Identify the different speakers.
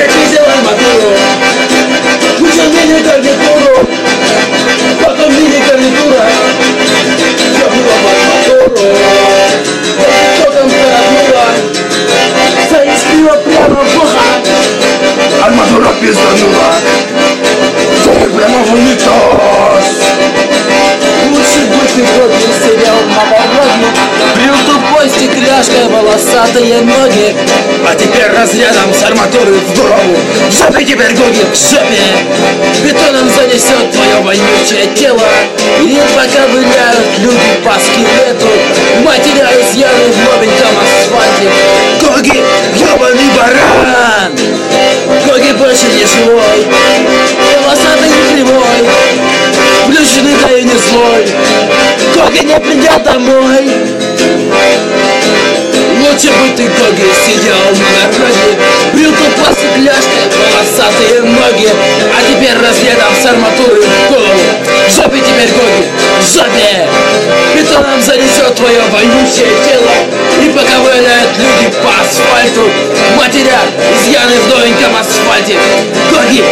Speaker 1: nunca quise ver maduro. Muchos militar de puro, pocos militar de dura. Yo juro más maduro. Tocan para Se inscribe прямо в ухо. Armadura пизданула. Сухи прямо в унитаз. Лучше бы ты пробил себя в мамородную. Приступ Брил тупой стекляшкой волосатые ноги. А теперь разрядом с арматуры в голову В жопе теперь гоги в жопе. Бетоном занесет твое вонючее тело. И пока выляют люди по скелету Матеря изъяны в новеньком асфальте. Гоги, ебаный баран! Гоги больше не живой. Волосатый и кривой. Плющенный, да и не злой. Гоги не придет домой Гоги, сидел на дороге Брил тупо стекляшкой волосатые ноги. А теперь разъедом с арматуры в голову. В жопе теперь, Гоги, в жопе Бетоном занесет твое вонючее тело. И пока валяют люди по асфальту. Матеря, изъяны в новеньком асфальте. Гоги,